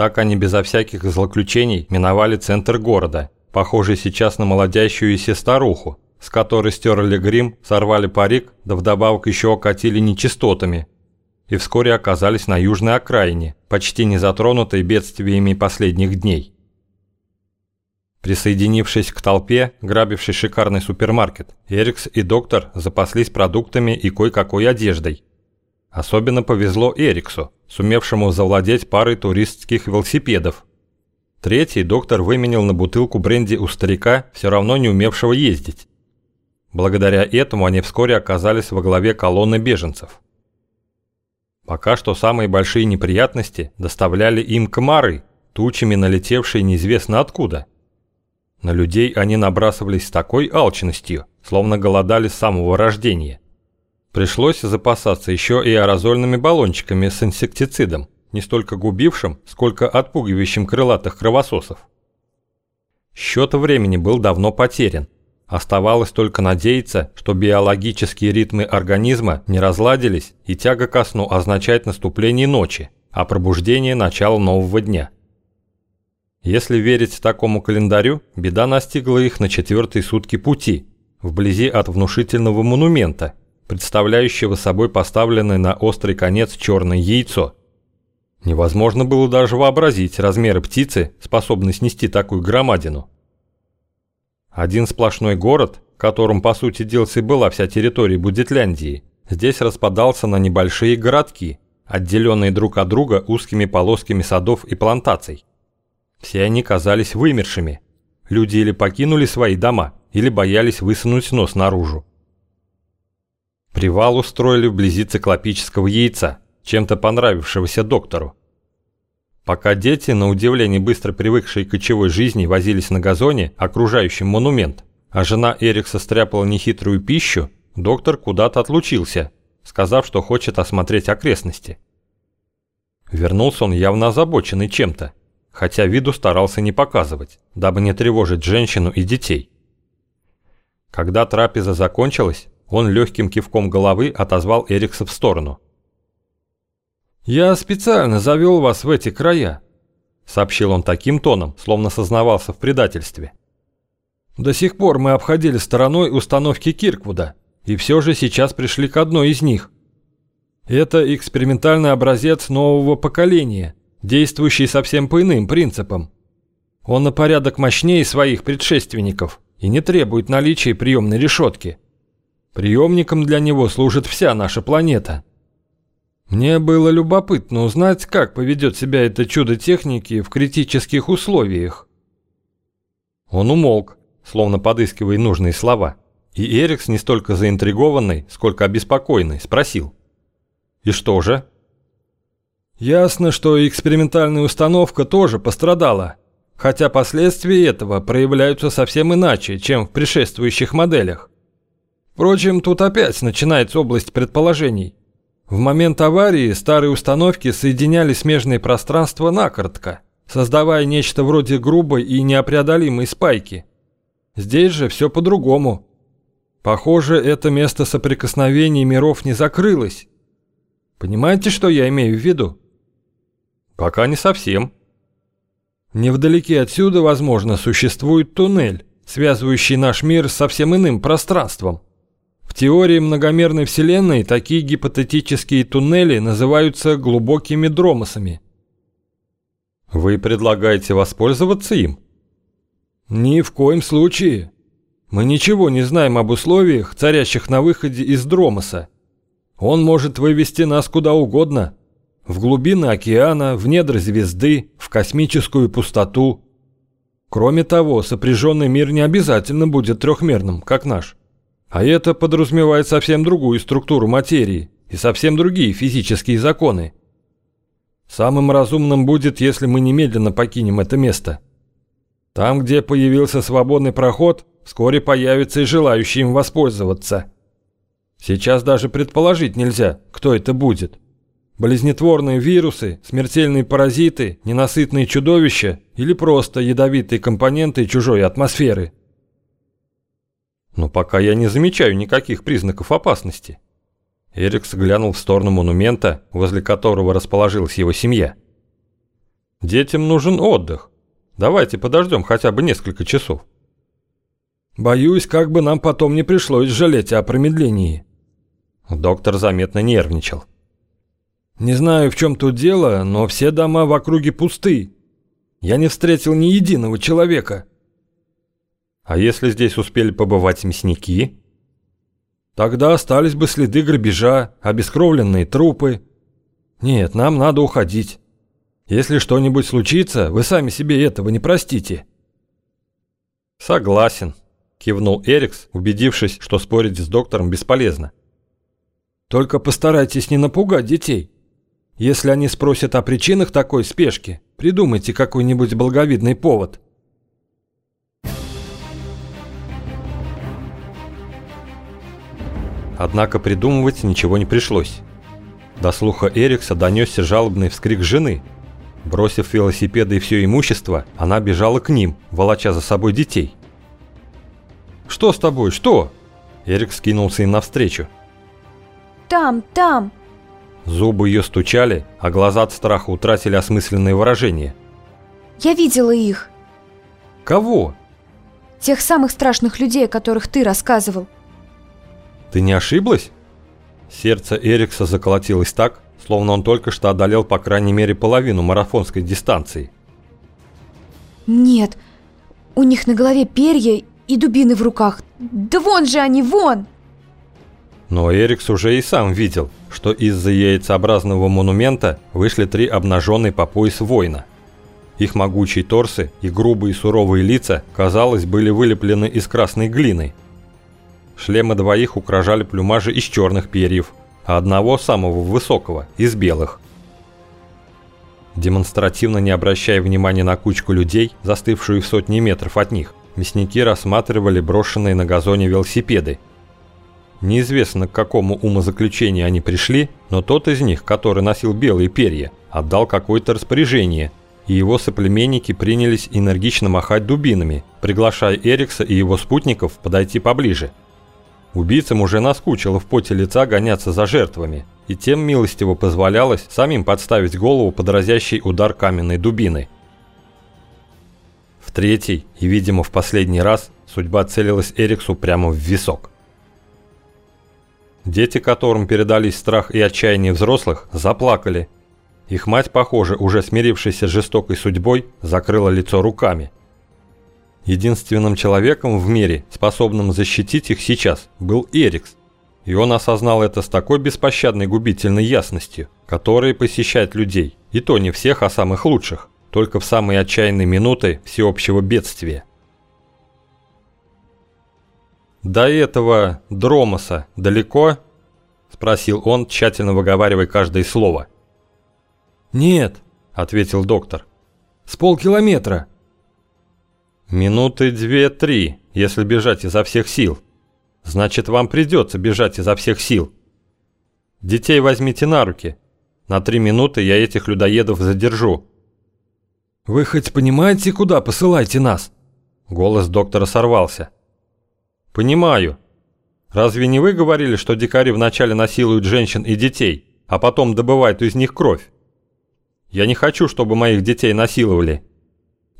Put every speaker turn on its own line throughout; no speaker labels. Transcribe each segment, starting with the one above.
Так они безо всяких злоключений миновали центр города, похожий сейчас на молодящуюся старуху, с которой стерли грим, сорвали парик, да вдобавок еще окатили нечистотами. И вскоре оказались на южной окраине, почти не затронутой бедствиями последних дней. Присоединившись к толпе, грабившей шикарный супермаркет, Эрикс и доктор запаслись продуктами и кое-какой одеждой. Особенно повезло Эриксу, сумевшему завладеть парой туристских велосипедов. Третий доктор выменил на бутылку бренди у старика, все равно не умевшего ездить. Благодаря этому они вскоре оказались во главе колонны беженцев. Пока что самые большие неприятности доставляли им комары, тучами налетевшие неизвестно откуда. На людей они набрасывались с такой алчностью, словно голодали с самого рождения. Пришлось запасаться еще и аэрозольными баллончиками с инсектицидом, не столько губившим, сколько отпугивающим крылатых кровососов. Счет времени был давно потерян. Оставалось только надеяться, что биологические ритмы организма не разладились и тяга ко сну означает наступление ночи, а пробуждение – начало нового дня. Если верить такому календарю, беда настигла их на четвертые сутки пути, вблизи от внушительного монумента, представляющего собой поставленное на острый конец черное яйцо. Невозможно было даже вообразить размеры птицы, способной снести такую громадину. Один сплошной город, которым по сути делся и была вся территория Будетляндии, здесь распадался на небольшие городки, отделенные друг от друга узкими полосками садов и плантаций. Все они казались вымершими. Люди или покинули свои дома, или боялись высунуть нос наружу. Привал устроили вблизи циклопического яйца, чем-то понравившегося доктору. Пока дети, на удивление быстро привыкшие к кочевой жизни, возились на газоне, окружающем монумент, а жена Эрикса стряпала нехитрую пищу, доктор куда-то отлучился, сказав, что хочет осмотреть окрестности. Вернулся он явно озабоченный чем-то хотя виду старался не показывать, дабы не тревожить женщину и детей. Когда трапеза закончилась, он легким кивком головы отозвал Эрикса в сторону. «Я специально завел вас в эти края», — сообщил он таким тоном, словно сознавался в предательстве. «До сих пор мы обходили стороной установки Кирквуда, и все же сейчас пришли к одной из них. Это экспериментальный образец нового поколения — действующий совсем по иным принципам. Он на порядок мощнее своих предшественников и не требует наличия приемной решетки. Приемником для него служит вся наша планета. Мне было любопытно узнать, как поведет себя это чудо техники в критических условиях. Он умолк, словно подыскивая нужные слова, и Эрикс, не столько заинтригованный, сколько обеспокоенный, спросил. «И что же?» Ясно, что экспериментальная установка тоже пострадала, хотя последствия этого проявляются совсем иначе, чем в предшествующих моделях. Впрочем, тут опять начинается область предположений. В момент аварии старые установки соединяли смежные пространства накоротко, создавая нечто вроде грубой и непреодолимой спайки. Здесь же все по-другому. Похоже, это место соприкосновения миров не закрылось. Понимаете, что я имею в виду? Пока не совсем. Невдалеке отсюда, возможно, существует туннель, связывающий наш мир с совсем иным пространством. В теории многомерной Вселенной такие гипотетические туннели называются глубокими дромосами. Вы предлагаете воспользоваться им? Ни в коем случае. Мы ничего не знаем об условиях, царящих на выходе из дромоса. Он может вывести нас куда угодно в глубины океана, в недра звезды, в космическую пустоту. Кроме того, сопряженный мир не обязательно будет трехмерным, как наш. А это подразумевает совсем другую структуру материи и совсем другие физические законы. Самым разумным будет, если мы немедленно покинем это место. Там, где появился свободный проход, вскоре появится и желающий им воспользоваться. Сейчас даже предположить нельзя, кто это будет. Болезнетворные вирусы, смертельные паразиты, ненасытные чудовища или просто ядовитые компоненты чужой атмосферы. Но пока я не замечаю никаких признаков опасности. Эрикс глянул в сторону монумента, возле которого расположилась его семья. Детям нужен отдых. Давайте подождем хотя бы несколько часов.
Боюсь, как бы нам потом не пришлось жалеть о промедлении.
Доктор заметно нервничал.
Не знаю, в чем тут дело, но все дома в округе пусты. Я не встретил ни единого человека.
А если здесь успели побывать мясники?
Тогда остались бы следы грабежа, обескровленные трупы. Нет, нам надо уходить. Если что-нибудь случится, вы сами себе этого не простите.
Согласен, кивнул Эрикс, убедившись, что спорить с доктором бесполезно.
Только постарайтесь не напугать детей. Если они спросят о причинах такой спешки, придумайте какой-нибудь благовидный повод.
Однако придумывать ничего не пришлось. До слуха Эрикса донесся жалобный вскрик жены. Бросив велосипеды и все имущество, она бежала к ним, волоча за собой детей. «Что с тобой? Что?» Эрик скинулся им навстречу.
«Там, там!»
Зубы ее стучали, а глаза от страха утратили осмысленное выражение.
«Я видела их!»
«Кого?»
«Тех самых страшных людей, о которых ты рассказывал».
«Ты не ошиблась?» Сердце Эрикса заколотилось так, словно он только что одолел по крайней мере половину марафонской дистанции.
«Нет, у них на голове перья и дубины в руках. Да вон же они, вон!»
Но Эрикс уже и сам видел, что из-за яйцеобразного монумента вышли три обнаженные по пояс воина. Их могучие торсы и грубые суровые лица, казалось, были вылеплены из красной глины. Шлемы двоих украшали плюмажи из черных перьев, а одного, самого высокого, из белых. Демонстративно не обращая внимания на кучку людей, застывшую в сотни метров от них, мясники рассматривали брошенные на газоне велосипеды Неизвестно, к какому умозаключению они пришли, но тот из них, который носил белые перья, отдал какое-то распоряжение, и его соплеменники принялись энергично махать дубинами, приглашая Эрикса и его спутников подойти поближе. Убийцам уже наскучило в поте лица гоняться за жертвами, и тем милостиво позволялось самим подставить голову под разящий удар каменной дубины. В третий и, видимо, в последний раз судьба целилась Эриксу прямо в висок. Дети, которым передались страх и отчаяние взрослых, заплакали. Их мать, похоже, уже смирившаяся с жестокой судьбой, закрыла лицо руками. Единственным человеком в мире, способным защитить их сейчас, был Эрикс. И он осознал это с такой беспощадной губительной ясностью, которая посещает людей, и то не всех, а самых лучших, только в самые отчаянные минуты всеобщего бедствия. «До этого Дромоса далеко?» – спросил он, тщательно выговаривая каждое слово.
«Нет», – ответил доктор. «С полкилометра».
«Минуты две-три, если бежать изо всех сил. Значит, вам придется бежать изо всех сил. Детей возьмите на руки. На три минуты я этих людоедов задержу».
«Вы хоть понимаете, куда посылаете нас?»
Голос доктора сорвался. «Понимаю. Разве не вы говорили, что дикари вначале насилуют женщин и детей, а потом добывают из них кровь? Я не хочу, чтобы моих детей насиловали.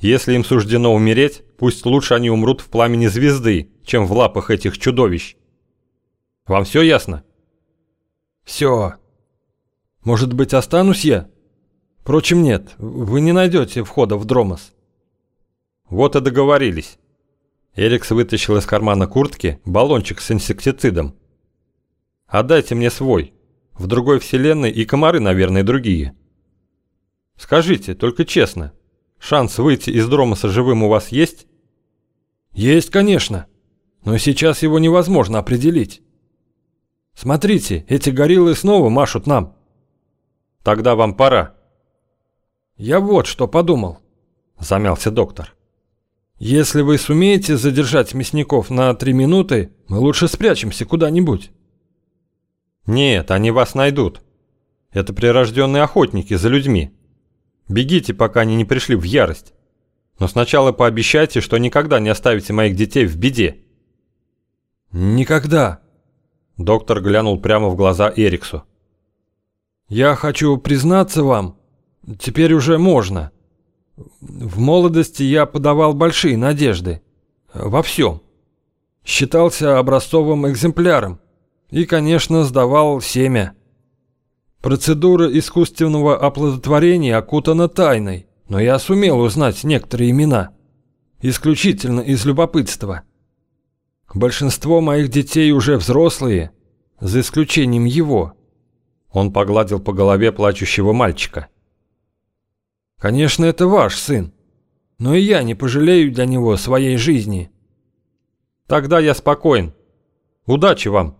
Если им суждено умереть, пусть лучше они умрут в пламени звезды, чем в лапах этих чудовищ. Вам все ясно?»
«Все. Может быть, останусь я? Впрочем, нет, вы не найдете входа в Дромос».
«Вот и договорились». Эрикс вытащил из кармана куртки баллончик с инсектицидом. «Отдайте мне свой. В другой вселенной и комары, наверное, другие. Скажите, только честно, шанс выйти из Дромоса живым у вас есть?»
«Есть, конечно. Но сейчас его невозможно определить. Смотрите, эти гориллы снова машут нам».
«Тогда вам пора».
«Я вот что подумал», – замялся доктор. «Если вы сумеете задержать мясников на три минуты, мы лучше спрячемся куда-нибудь».
«Нет, они вас найдут. Это прирожденные охотники за людьми. Бегите, пока они не пришли в ярость. Но сначала пообещайте, что никогда не оставите моих детей в беде».
«Никогда», – доктор глянул прямо в глаза Эриксу. «Я хочу признаться вам, теперь уже можно,
В молодости я подавал большие надежды. Во всем. Считался образцовым экземпляром. И, конечно, сдавал семя. Процедура искусственного оплодотворения окутана тайной, но я сумел узнать некоторые имена. Исключительно из любопытства. Большинство моих детей уже взрослые, за исключением его.
Он погладил по голове плачущего мальчика.
Конечно, это ваш сын, но и я не пожалею для него своей жизни.
Тогда я спокоен. Удачи вам.